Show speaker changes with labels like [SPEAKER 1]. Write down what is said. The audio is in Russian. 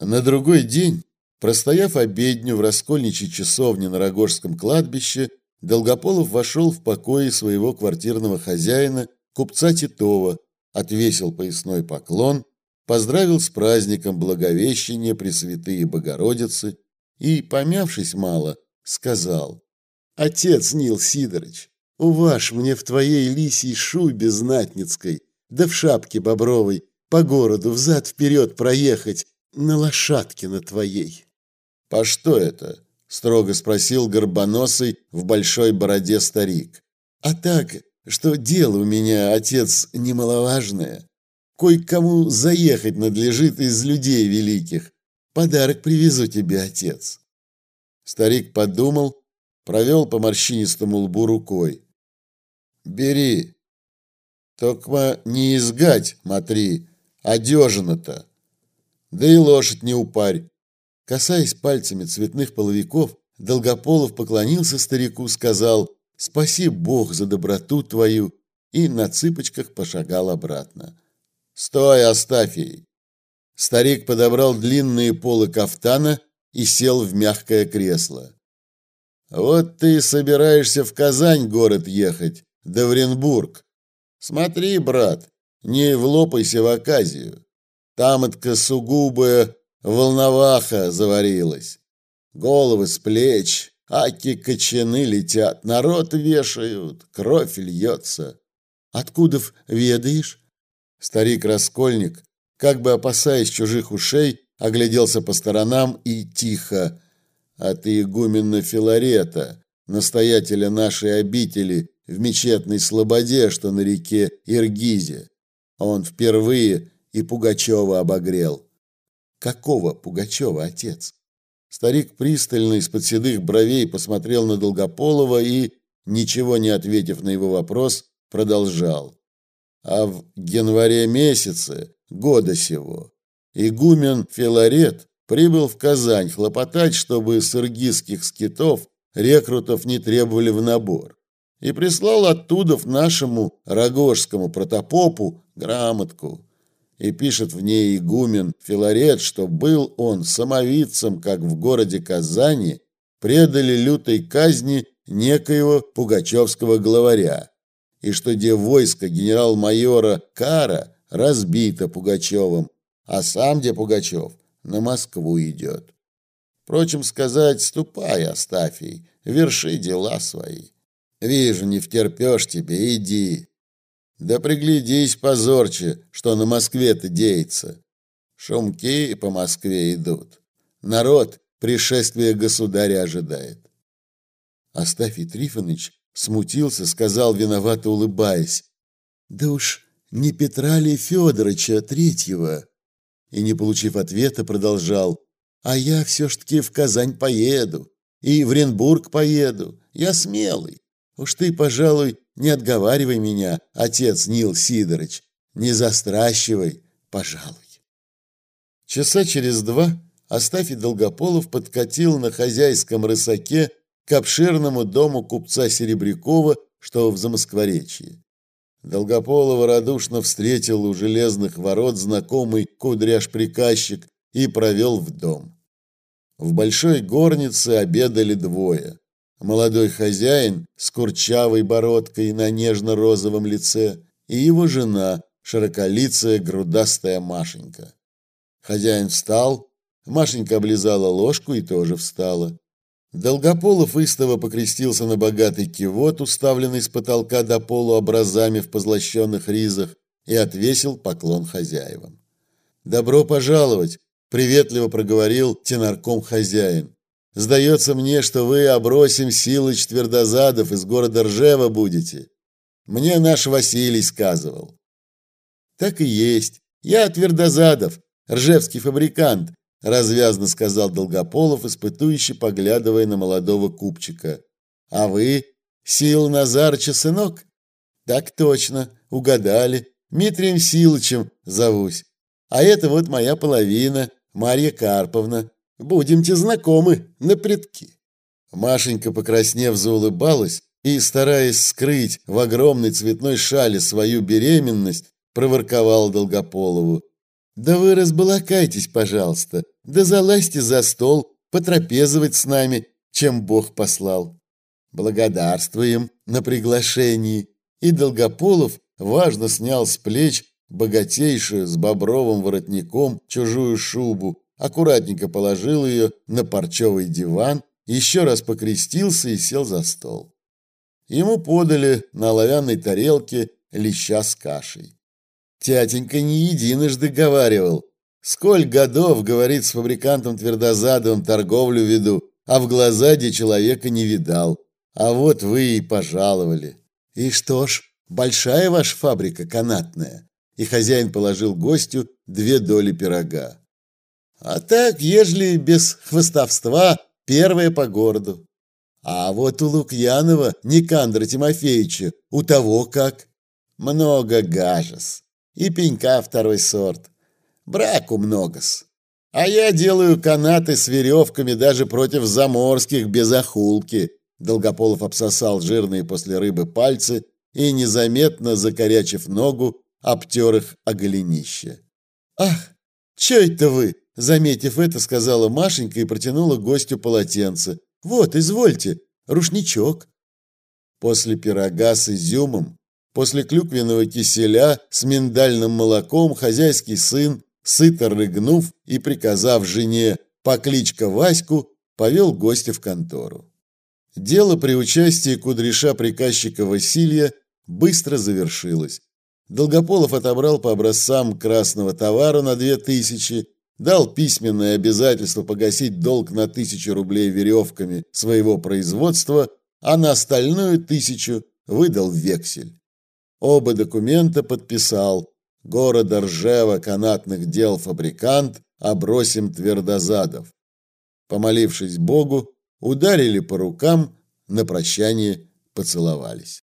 [SPEAKER 1] На другой день, простояв обедню в раскольничьей часовне на Рогожском кладбище, Долгополов вошел в покои своего квартирного хозяина, купца Титова, отвесил поясной поклон, поздравил с праздником Благовещения Пресвятые Богородицы и, помявшись мало, сказал «Отец Нил Сидорович, уваж мне в твоей лисьей шубе знатницкой, да в шапке бобровой, по городу взад-вперед проехать, на лошадке на твоей». «По что это?» – строго спросил горбоносый в большой бороде старик. «А так, что дело у меня, отец, немаловажное. Кое-кому заехать надлежит из людей великих. Подарок привезу тебе, отец». Старик подумал, провел по морщинистому лбу рукой. «Бери. Только не изгать, смотри, одежина-то. Да и лошадь не упарь. Касаясь пальцами цветных половиков, Долгополов поклонился старику, сказал «Спаси Бог за доброту твою» и на цыпочках пошагал обратно. «Стой, Астафий!» Старик подобрал длинные полы кафтана и сел в мягкое кресло. «Вот ты собираешься в Казань город ехать, да в Оренбург. Смотри, брат, не влопайся в оказию. Там-то сугубая волноваха заварилась. Головы с плеч, аки кочаны летят, народ вешают, кровь льется. Откуда ведаешь? Старик-раскольник, как бы опасаясь чужих ушей, огляделся по сторонам и тихо. От игумена Филарета, настоятеля нашей обители в мечетной слободе, что на реке Иргизе. Он впервые и Пугачева обогрел. Какого Пугачева, отец? Старик пристально из-под седых бровей посмотрел на Долгополова и, ничего не ответив на его вопрос, продолжал. А в январе месяце года сего игумен Филарет прибыл в Казань хлопотать, чтобы с иргизских скитов рекрутов не требовали в набор, и прислал оттуда в нашему рогожскому протопопу грамотку, и пишет в ней игумен Филарет, что был он самовидцем, как в городе Казани предали лютой казни некоего пугачевского главаря, и что где войско генерал-майора Кара разбито Пугачевым, а сам где Пугачев на Москву идет. Впрочем, сказать, ступай, Астафий, верши дела свои. Вижу, не втерпешь тебе, иди. Да приглядись позорче, что на Москве-то деется. Шумки по Москве идут. Народ пришествия государя ожидает. Астафий Трифонович смутился, сказал, виновато улыбаясь. Да уж не Петра ли Федоровича Третьего? И, не получив ответа, продолжал. А я все ж таки в Казань поеду. И в Оренбург поеду. Я смелый. Уж ты, пожалуй, не отговаривай меня, отец Нил Сидорович, не застращивай, пожалуй. Часа через два Астафий Долгополов подкатил на хозяйском рысаке к обширному дому купца Серебрякова, что в Замоскворечье. Долгополова радушно встретил у железных ворот знакомый кудряш-приказчик и провел в дом. В большой горнице обедали двое. Молодой хозяин с курчавой бородкой на нежно-розовом лице и его жена, широколицая грудастая Машенька. Хозяин встал, Машенька облизала ложку и тоже встала. Долгополов истово покрестился на богатый кивот, уставленный с потолка до полу образами в позлощенных ризах, и отвесил поклон хозяевам. «Добро пожаловать!» — приветливо проговорил тенарком хозяин. Сдается мне, что вы, Абросим Силыч Твердозадов, из города Ржева будете. Мне наш Василий сказывал. Так и есть. Я Твердозадов, ржевский фабрикант, развязно сказал Долгополов, испытующе поглядывая на молодого купчика. А вы Сил Назарыча сынок? Так точно, угадали. Митрием Силычем зовусь. А это вот моя половина, Марья Карповна. Будемте знакомы на предки. Машенька, покраснев, заулыбалась и, стараясь скрыть в огромной цветной шале свою беременность, проворковала Долгополову. Да вы разбалакайтесь, пожалуйста, да залазьте за стол, потрапезовать с нами, чем Бог послал. Благодарствуем на приглашении. И Долгополов важно снял с плеч богатейшую с бобровым воротником чужую шубу, аккуратненько положил ее на парчевый диван, еще раз покрестился и сел за стол. Ему подали на оловянной тарелке леща с кашей. Тятенька не единожды говаривал. Сколь годов, говорит, с фабрикантом Твердозадовым торговлю веду, а в глаза где человека не видал. А вот вы и пожаловали. И что ж, большая ваша фабрика канатная. И хозяин положил гостю две доли пирога. А так, ежели без хвостовства, первое по городу. А вот у Лукьянова, Никандра Тимофеевича, у того как. Много гажес. И пенька второй сорт. Браку многос. А я делаю канаты с веревками даже против заморских без охулки. Долгополов обсосал жирные после рыбы пальцы и, незаметно закорячив ногу, обтер их о голенище. «Ах, чё это вы?» Заметив это, сказала Машенька и протянула гостю полотенце. Вот, извольте, рушничок. После пирога с изюмом, после клюквенного киселя с миндальным молоком хозяйский сын, сыто рыгнув и приказав жене покличка Ваську, повел гостя в контору. Дело при участии кудряша-приказчика Василия быстро завершилось. Долгополов отобрал по образцам красного товара на две тысячи, дал письменное обязательство погасить долг на тысячу рублей веревками своего производства, а на остальную тысячу выдал вексель. Оба документа подписал города Ржева канатных дел фабрикант Обросим Твердозадов. Помолившись Богу, ударили по рукам, на прощание поцеловались.